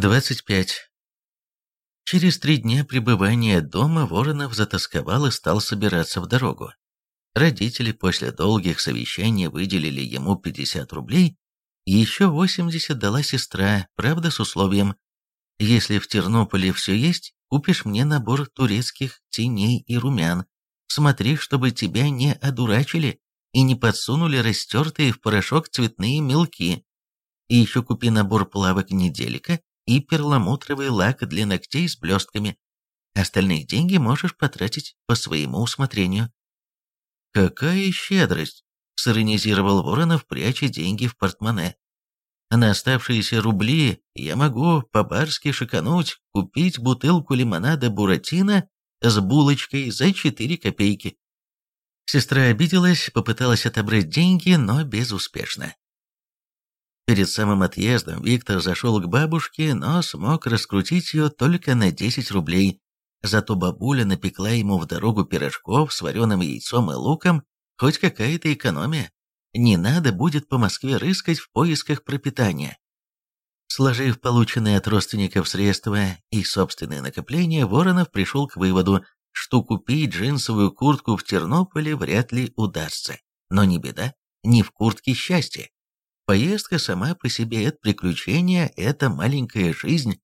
25. Через три дня пребывания дома Воронов затасковал и стал собираться в дорогу. Родители после долгих совещаний выделили ему 50 рублей, и еще 80 дала сестра, правда с условием «Если в Тернополе все есть, купишь мне набор турецких теней и румян. Смотри, чтобы тебя не одурачили и не подсунули растертые в порошок цветные мелки. И еще купи набор плавок неделика и перламутровый лак для ногтей с блестками. Остальные деньги можешь потратить по своему усмотрению». «Какая щедрость!» — сиронизировал Воронов, пряча деньги в портмоне. «На оставшиеся рубли я могу по-барски шикануть, купить бутылку лимонада «Буратино» с булочкой за 4 копейки». Сестра обиделась, попыталась отобрать деньги, но безуспешно. Перед самым отъездом Виктор зашел к бабушке, но смог раскрутить ее только на 10 рублей. Зато бабуля напекла ему в дорогу пирожков с вареным яйцом и луком, хоть какая-то экономия. Не надо будет по Москве рыскать в поисках пропитания. Сложив полученные от родственников средства и собственные накопления, Воронов пришел к выводу, что купить джинсовую куртку в Тернополе вряд ли удастся. Но не беда, не в куртке счастья. Поездка сама по себе – это приключение, это маленькая жизнь.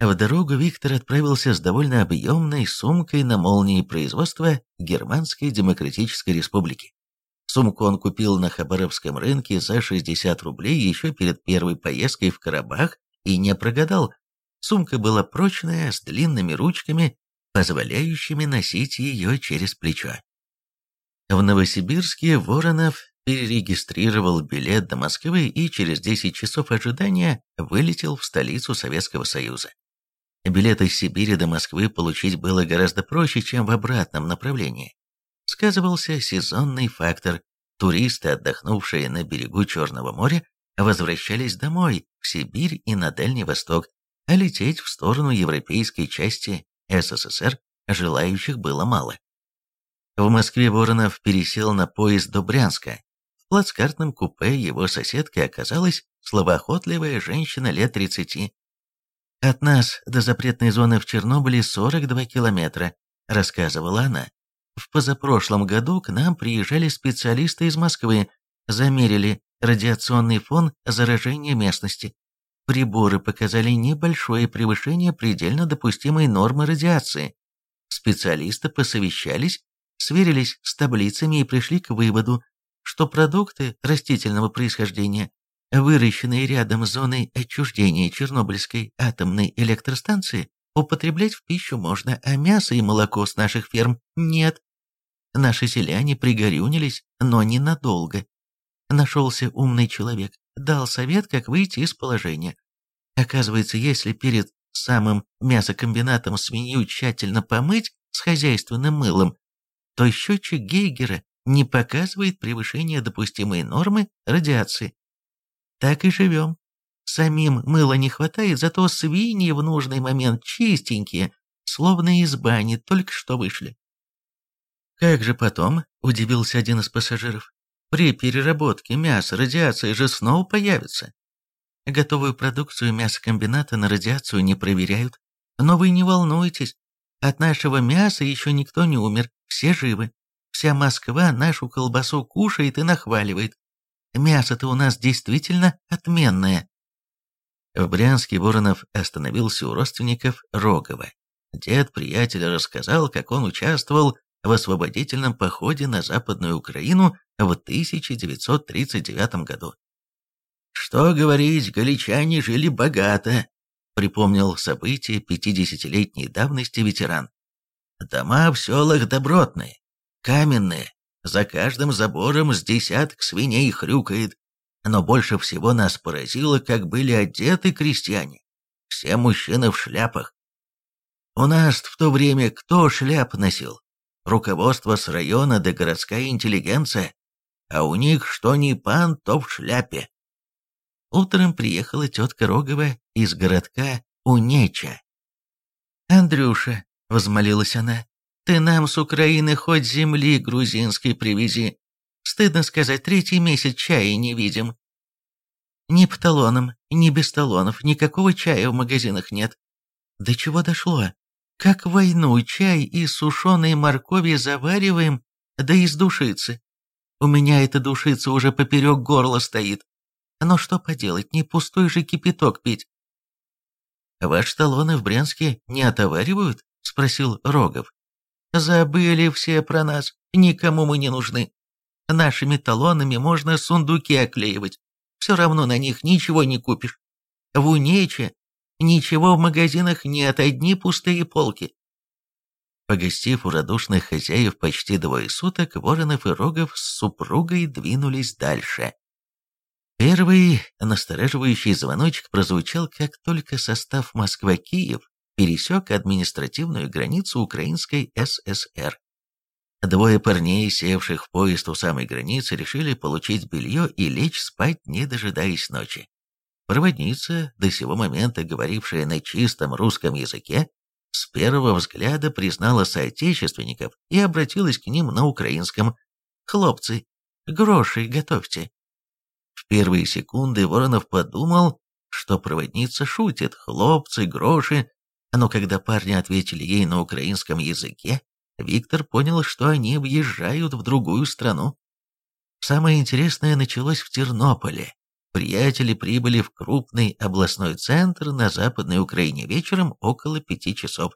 В дорогу Виктор отправился с довольно объемной сумкой на молнии производства Германской Демократической Республики. Сумку он купил на Хабаровском рынке за 60 рублей еще перед первой поездкой в Карабах и не прогадал. Сумка была прочная, с длинными ручками, позволяющими носить ее через плечо. В Новосибирске Воронов перерегистрировал билет до Москвы и через 10 часов ожидания вылетел в столицу Советского Союза. Билет из Сибири до Москвы получить было гораздо проще, чем в обратном направлении. Сказывался сезонный фактор. Туристы, отдохнувшие на берегу Черного моря, возвращались домой, в Сибирь и на Дальний Восток, а лететь в сторону европейской части СССР желающих было мало. В Москве Воронов пересел на поезд до Брянска, плацкартном купе его соседкой оказалась словоохотливая женщина лет 30. «От нас до запретной зоны в Чернобыле 42 километра», — рассказывала она. «В позапрошлом году к нам приезжали специалисты из Москвы, замерили радиационный фон заражения местности. Приборы показали небольшое превышение предельно допустимой нормы радиации. Специалисты посовещались, сверились с таблицами и пришли к выводу, что продукты растительного происхождения, выращенные рядом с зоной отчуждения Чернобыльской атомной электростанции, употреблять в пищу можно, а мясо и молоко с наших ферм нет. Наши селяне пригорюнились, но ненадолго. Нашелся умный человек, дал совет, как выйти из положения. Оказывается, если перед самым мясокомбинатом свинью тщательно помыть с хозяйственным мылом, то счетчик Гейгера не показывает превышения допустимой нормы радиации. Так и живем. Самим мыла не хватает, зато свиньи в нужный момент чистенькие, словно из бани только что вышли. «Как же потом?» – удивился один из пассажиров. «При переработке мяса радиация же снова появится». Готовую продукцию мясокомбината на радиацию не проверяют. Но вы не волнуйтесь, от нашего мяса еще никто не умер, все живы. Вся Москва нашу колбасу кушает и нахваливает. Мясо-то у нас действительно отменное. В Брянске Воронов остановился у родственников Рогова. Дед приятеля рассказал, как он участвовал в освободительном походе на Западную Украину в 1939 году. «Что говорить, галичане жили богато», — припомнил события пятидесятилетней давности ветеран. «Дома в селах добротные, каменные, за каждым забором с десяток свиней хрюкает. Но больше всего нас поразило, как были одеты крестьяне. Все мужчины в шляпах. У нас в то время кто шляп носил? Руководство с района да городская интеллигенция. А у них что ни пан, то в шляпе. Утром приехала тетка Рогова из городка Унеча. «Андрюша», — возмолилась она, ты нам с Украины хоть земли грузинской привези. Стыдно сказать, третий месяц чая не видим. Ни по ни без талонов, никакого чая в магазинах нет. До чего дошло? Как войну чай из сушеной моркови завариваем, да из душицы. У меня эта душица уже поперек горла стоит. Но что поделать, не пустой же кипяток пить. «Ваши талоны в Брянске не отоваривают?» — спросил Рогов. «Забыли все про нас, никому мы не нужны. Нашими талонами можно сундуки оклеивать, все равно на них ничего не купишь. В Унече ничего в магазинах нет, одни пустые полки». Погостив у радушных хозяев почти двое суток, Воронов и Рогов с супругой двинулись дальше. Первый настораживающий звоночек прозвучал, как только состав Москва-Киев пересек административную границу Украинской ССР. Двое парней, севших в поезд у самой границы, решили получить белье и лечь спать, не дожидаясь ночи. Проводница, до сего момента говорившая на чистом русском языке, с первого взгляда признала соотечественников и обратилась к ним на украинском «Хлопцы, гроши готовьте». В первые секунды Воронов подумал, что проводница шутит, хлопцы, гроши, но когда парни ответили ей на украинском языке, Виктор понял, что они въезжают в другую страну. Самое интересное началось в Тернополе. Приятели прибыли в крупный областной центр на Западной Украине вечером около пяти часов.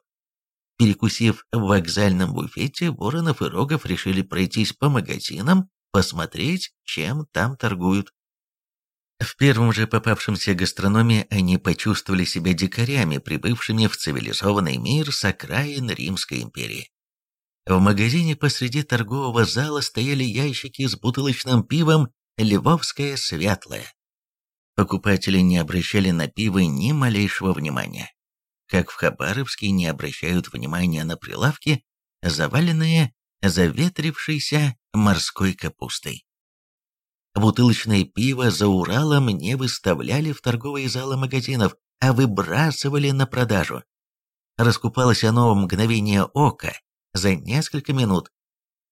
Перекусив в вокзальном буфете, Воронов и Рогов решили пройтись по магазинам, посмотреть, чем там торгуют. В первом же попавшемся гастрономе они почувствовали себя дикарями, прибывшими в цивилизованный мир с окраин Римской империи. В магазине посреди торгового зала стояли ящики с бутылочным пивом «Львовское светлое». Покупатели не обращали на пиво ни малейшего внимания. Как в Хабаровске не обращают внимания на прилавки, заваленные заветрившейся морской капустой. Бутылочное пиво за Уралом не выставляли в торговые залы магазинов, а выбрасывали на продажу. Раскупалось оно в мгновение ока, за несколько минут.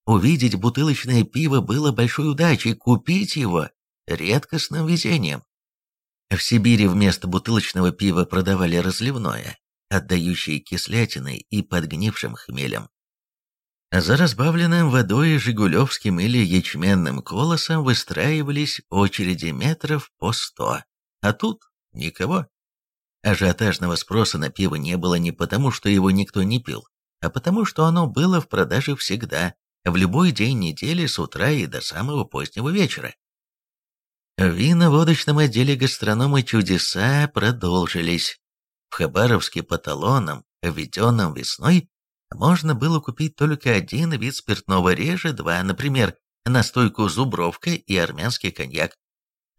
Увидеть бутылочное пиво было большой удачей, купить его – редкостным везением. В Сибири вместо бутылочного пива продавали разливное, отдающее кислятиной и подгнившим хмелем. За разбавленным водой жигулевским или ячменным колосом выстраивались очереди метров по сто, а тут никого. Ажиотажного спроса на пиво не было не потому, что его никто не пил, а потому, что оно было в продаже всегда, в любой день недели с утра и до самого позднего вечера. В виноводочном отделе гастронома чудеса продолжились. В Хабаровске по талонам, введенным весной, можно было купить только один вид спиртного реже два, например, настойку «Зубровка» и армянский коньяк.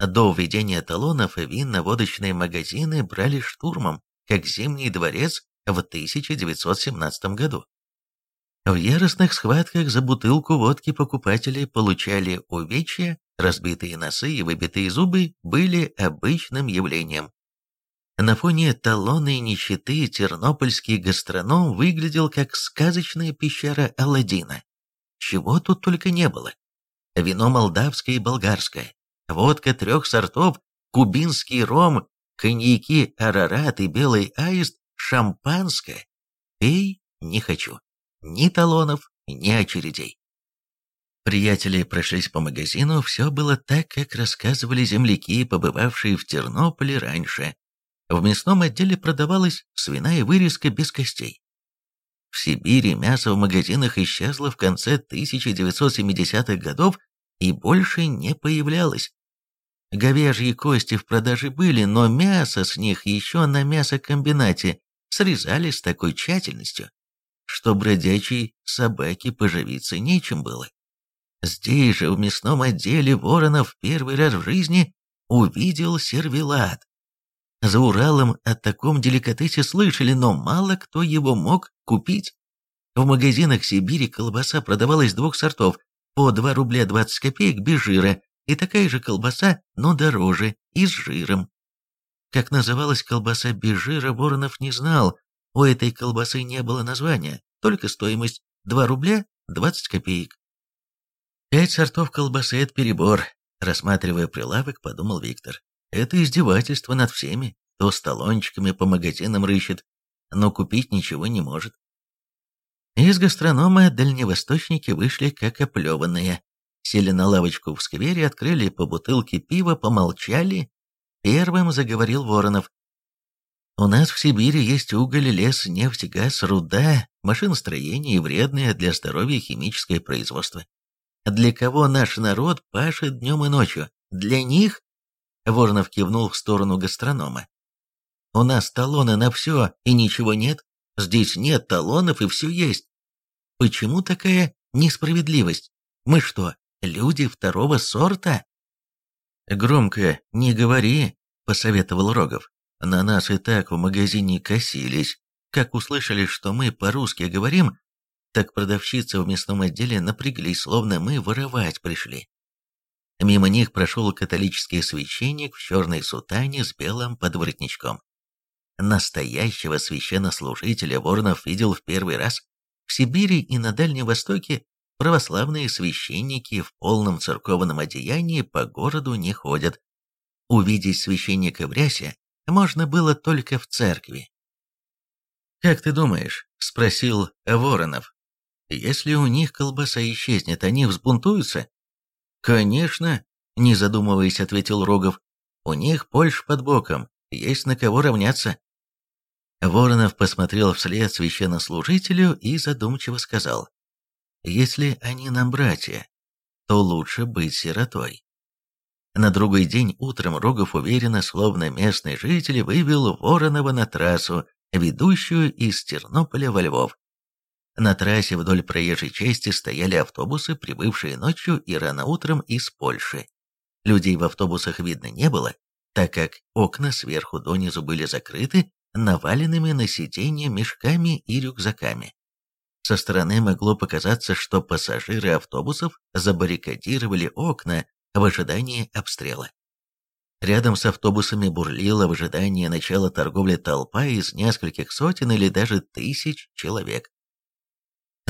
До введения талонов винно-водочные магазины брали штурмом, как Зимний дворец в 1917 году. В яростных схватках за бутылку водки покупатели получали увечья, разбитые носы и выбитые зубы были обычным явлением. На фоне талонной нищеты тернопольский гастроном выглядел как сказочная пещера Аладдина. Чего тут только не было. Вино молдавское и болгарское, водка трех сортов, кубинский ром, коньяки Арарат и белый аист, шампанское. Пей не хочу. Ни талонов, ни очередей. Приятели прошлись по магазину, все было так, как рассказывали земляки, побывавшие в Тернополе раньше. В мясном отделе продавалась свиная вырезка без костей. В Сибири мясо в магазинах исчезло в конце 1970-х годов и больше не появлялось. Говяжьи кости в продаже были, но мясо с них еще на мясокомбинате срезали с такой тщательностью, что бродячей собаке поживиться нечем было. Здесь же, в мясном отделе, Воронов первый раз в жизни увидел сервелат. За Уралом о таком деликатесе слышали, но мало кто его мог купить. В магазинах Сибири колбаса продавалась двух сортов, по 2 рубля 20 копеек без жира, и такая же колбаса, но дороже, и с жиром. Как называлась колбаса без жира, Воронов не знал, у этой колбасы не было названия, только стоимость 2 рубля 20 копеек. «Пять сортов колбасы — это перебор», — рассматривая прилавок, подумал Виктор. Это издевательство над всеми, то с талончиками по магазинам рыщет, но купить ничего не может. Из гастронома дальневосточники вышли как оплеванные. Сели на лавочку в сквере, открыли по бутылке пива, помолчали. Первым заговорил Воронов. «У нас в Сибири есть уголь, лес, нефть, газ, руда, машиностроение и вредное для здоровья химическое производство. Для кого наш народ пашет днем и ночью? Для них?» Воронов кивнул в сторону гастронома. «У нас талоны на все, и ничего нет. Здесь нет талонов, и все есть. Почему такая несправедливость? Мы что, люди второго сорта? Громко не говори, посоветовал Рогов. На нас и так в магазине косились. Как услышали, что мы по-русски говорим, так продавщицы в мясном отделе напряглись, словно мы воровать пришли. Мимо них прошел католический священник в черной сутане с белым подворотничком. Настоящего священнослужителя Воронов видел в первый раз. В Сибири и на Дальнем Востоке православные священники в полном церковном одеянии по городу не ходят. Увидеть священника в рясе можно было только в церкви. «Как ты думаешь?» – спросил Воронов. «Если у них колбаса исчезнет, они взбунтуются?» «Конечно», – не задумываясь, ответил Рогов. «У них Польша под боком, есть на кого равняться». Воронов посмотрел вслед священнослужителю и задумчиво сказал, «Если они нам братья, то лучше быть сиротой». На другой день утром Рогов уверенно, словно местный житель, вывел Воронова на трассу, ведущую из Тернополя во Львов. На трассе вдоль проезжей части стояли автобусы, прибывшие ночью и рано утром из Польши. Людей в автобусах видно не было, так как окна сверху донизу были закрыты, наваленными на сиденье мешками и рюкзаками. Со стороны могло показаться, что пассажиры автобусов забаррикадировали окна в ожидании обстрела. Рядом с автобусами бурлила в ожидании начала торговли толпа из нескольких сотен или даже тысяч человек.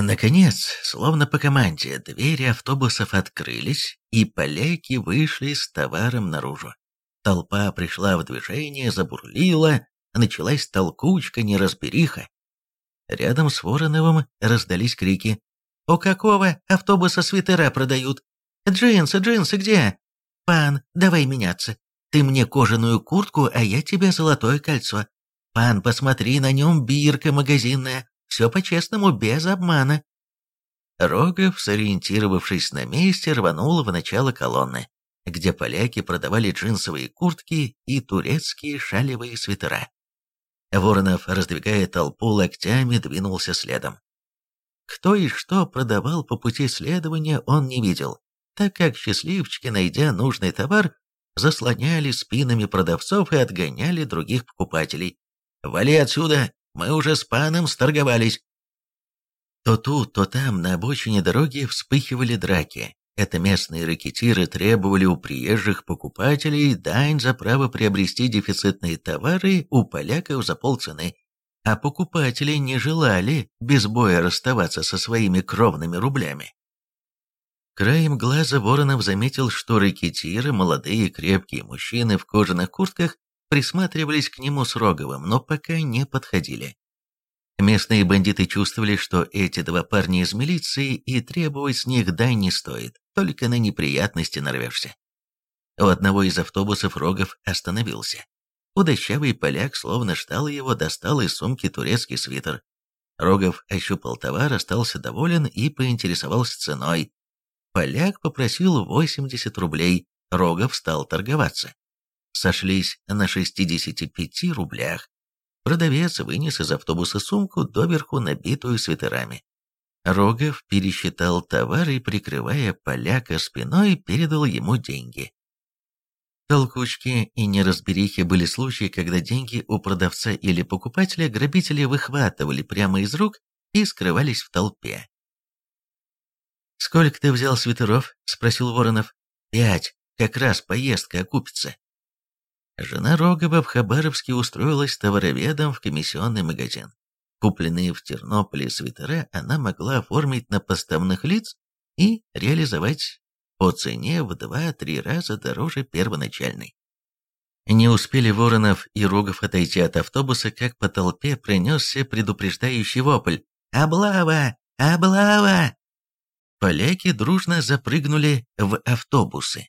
Наконец, словно по команде, двери автобусов открылись, и поляки вышли с товаром наружу. Толпа пришла в движение, забурлила, началась толкучка, неразбериха. Рядом с Вороновым раздались крики. «У какого автобуса свитера продают? Джинсы, джинсы где? Пан, давай меняться. Ты мне кожаную куртку, а я тебе золотое кольцо. Пан, посмотри, на нем бирка магазинная. Все по-честному, без обмана». Рогов, сориентировавшись на месте, рванул в начало колонны, где поляки продавали джинсовые куртки и турецкие шалевые свитера. Воронов, раздвигая толпу локтями, двинулся следом. Кто и что продавал по пути следования, он не видел, так как счастливчики, найдя нужный товар, заслоняли спинами продавцов и отгоняли других покупателей. «Вали отсюда! Мы уже с паном сторговались!» То тут, то там на обочине дороги вспыхивали драки. Это местные ракетиры требовали у приезжих покупателей дань за право приобрести дефицитные товары у поляков за полцены, а покупатели не желали без боя расставаться со своими кровными рублями. Краем глаза Воронов заметил, что ракетиры, молодые крепкие мужчины в кожаных куртках, присматривались к нему с Роговым, но пока не подходили. Местные бандиты чувствовали, что эти два парня из милиции и требовать с них дань не стоит только на неприятности нарвешься. У одного из автобусов Рогов остановился. Удачавый поляк, словно ждал его, достал из сумки турецкий свитер. Рогов ощупал товар, остался доволен и поинтересовался ценой. Поляк попросил 80 рублей, Рогов стал торговаться. Сошлись на 65 рублях. Продавец вынес из автобуса сумку, доверху набитую свитерами. Рогов пересчитал товар и, прикрывая поляка спиной, передал ему деньги. Толкучки и неразберихи были случаи, когда деньги у продавца или покупателя грабители выхватывали прямо из рук и скрывались в толпе. «Сколько ты взял свитеров?» – спросил Воронов. «Пять. Как раз поездка окупится». Жена Рогова в Хабаровске устроилась товароведом в комиссионный магазин. Купленные в Тернополе свитера она могла оформить на поставных лиц и реализовать по цене в 2-3 раза дороже первоначальной. Не успели Воронов и Рогов отойти от автобуса, как по толпе пронесся предупреждающий вопль «Облава! Облава!». Поляки дружно запрыгнули в автобусы.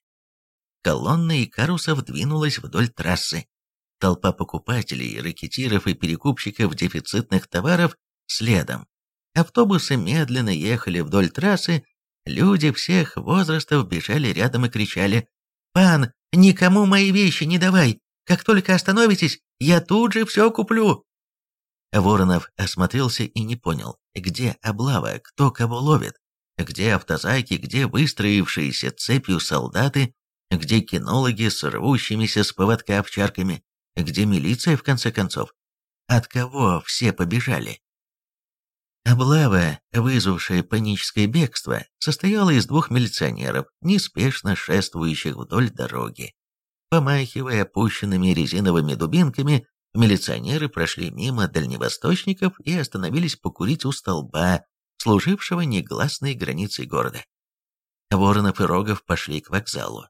Колонна Икарусов двинулась вдоль трассы. Толпа покупателей, ракетиров и перекупщиков дефицитных товаров следом. Автобусы медленно ехали вдоль трассы, люди всех возрастов бежали рядом и кричали «Пан, никому мои вещи не давай! Как только остановитесь, я тут же все куплю!» Воронов осмотрелся и не понял, где облава, кто кого ловит, где автозаки, где выстроившиеся цепью солдаты, где кинологи с рвущимися с поводка овчарками, где милиция, в конце концов. От кого все побежали? Облава, вызвавшая паническое бегство, состояла из двух милиционеров, неспешно шествующих вдоль дороги. Помахивая опущенными резиновыми дубинками, милиционеры прошли мимо дальневосточников и остановились покурить у столба, служившего негласной границей города. Воронов и Рогов пошли к вокзалу.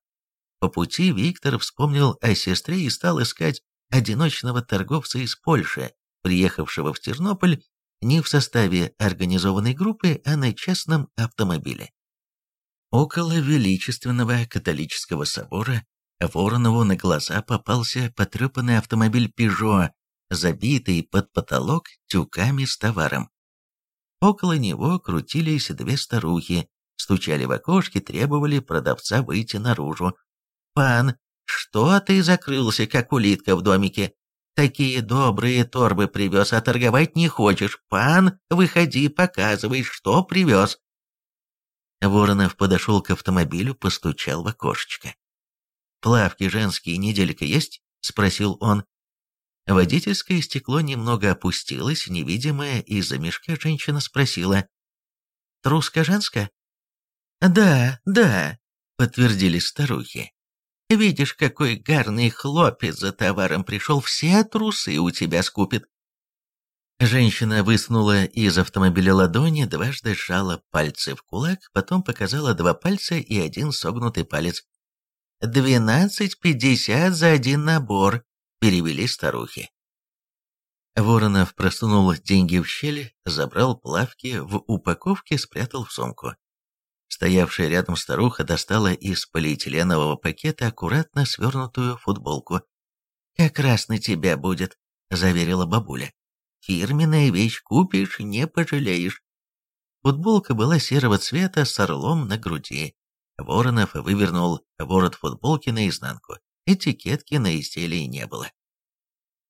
По пути Виктор вспомнил о сестре и стал искать одиночного торговца из Польши, приехавшего в Тернополь не в составе организованной группы, а на частном автомобиле. Около величественного католического собора Воронову на глаза попался потрепанный автомобиль «Пежо», забитый под потолок тюками с товаром. Около него крутились две старухи, стучали в окошки, требовали продавца выйти наружу. «Пан, что ты закрылся, как улитка в домике? Такие добрые торбы привез, а торговать не хочешь. Пан, выходи, показывай, что привез. Воронов подошел к автомобилю, постучал в окошечко. «Плавки женские неделька есть?» — спросил он. Водительское стекло немного опустилось, невидимая из-за мешка женщина спросила. «Труска женская?» «Да, да», — подтвердили старухи. Видишь, какой гарный хлопец за товаром пришел, все трусы у тебя скупит. Женщина высунула из автомобиля ладони, дважды сжала пальцы в кулак, потом показала два пальца и один согнутый палец. «Двенадцать пятьдесят за один набор», — перевели старухи. Воронов просунул деньги в щель, забрал плавки в упаковке, спрятал в сумку. Стоявшая рядом старуха достала из полиэтиленового пакета аккуратно свернутую футболку. «Как раз на тебя будет», — заверила бабуля. «Фирменная вещь купишь, не пожалеешь». Футболка была серого цвета с орлом на груди. Воронов вывернул ворот футболки наизнанку. Этикетки на изделии не было.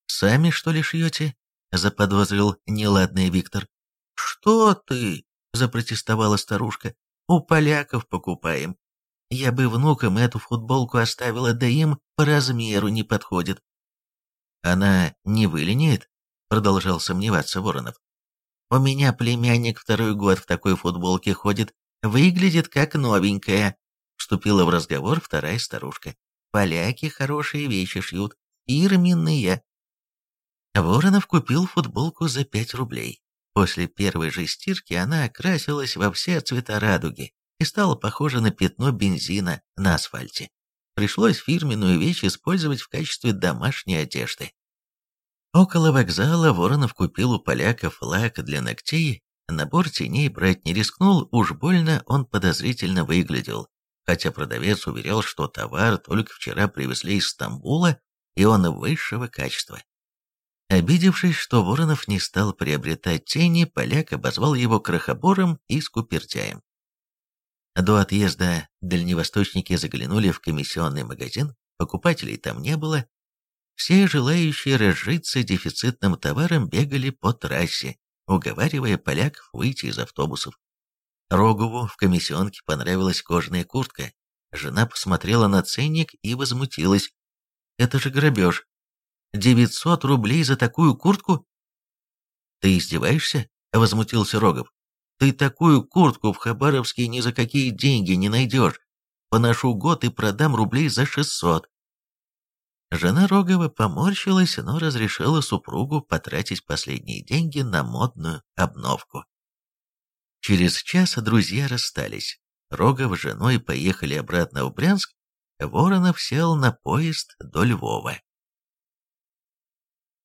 «Сами, что ли, шьете?» — заподозрил неладный Виктор. «Что ты?» — запротестовала старушка. У поляков покупаем. Я бы внукам эту футболку оставила, да им по размеру не подходит. Она не выленит? Продолжал сомневаться Воронов. У меня племянник второй год в такой футболке ходит. Выглядит как новенькая. Вступила в разговор вторая старушка. Поляки хорошие вещи шьют. Ирменные. Воронов купил футболку за пять рублей. После первой же стирки она окрасилась во все цвета радуги и стала похожа на пятно бензина на асфальте. Пришлось фирменную вещь использовать в качестве домашней одежды. Около вокзала Воронов купил у поляков лак для ногтей, набор теней брать не рискнул, уж больно он подозрительно выглядел, хотя продавец уверял, что товар только вчера привезли из Стамбула, и он высшего качества. Обидевшись, что Воронов не стал приобретать тени, поляк обозвал его крохобором и скупертяем. До отъезда дальневосточники заглянули в комиссионный магазин, покупателей там не было. Все желающие разжиться дефицитным товаром бегали по трассе, уговаривая поляков выйти из автобусов. Рогову в комиссионке понравилась кожаная куртка. Жена посмотрела на ценник и возмутилась. «Это же грабеж. Девятьсот рублей за такую куртку?» «Ты издеваешься?» — возмутился Рогов. «Ты такую куртку в Хабаровске ни за какие деньги не найдешь. Поношу год и продам рублей за шестьсот». Жена Рогова поморщилась, но разрешила супругу потратить последние деньги на модную обновку. Через час друзья расстались. Рогов с женой поехали обратно в Брянск, Воронов сел на поезд до Львова.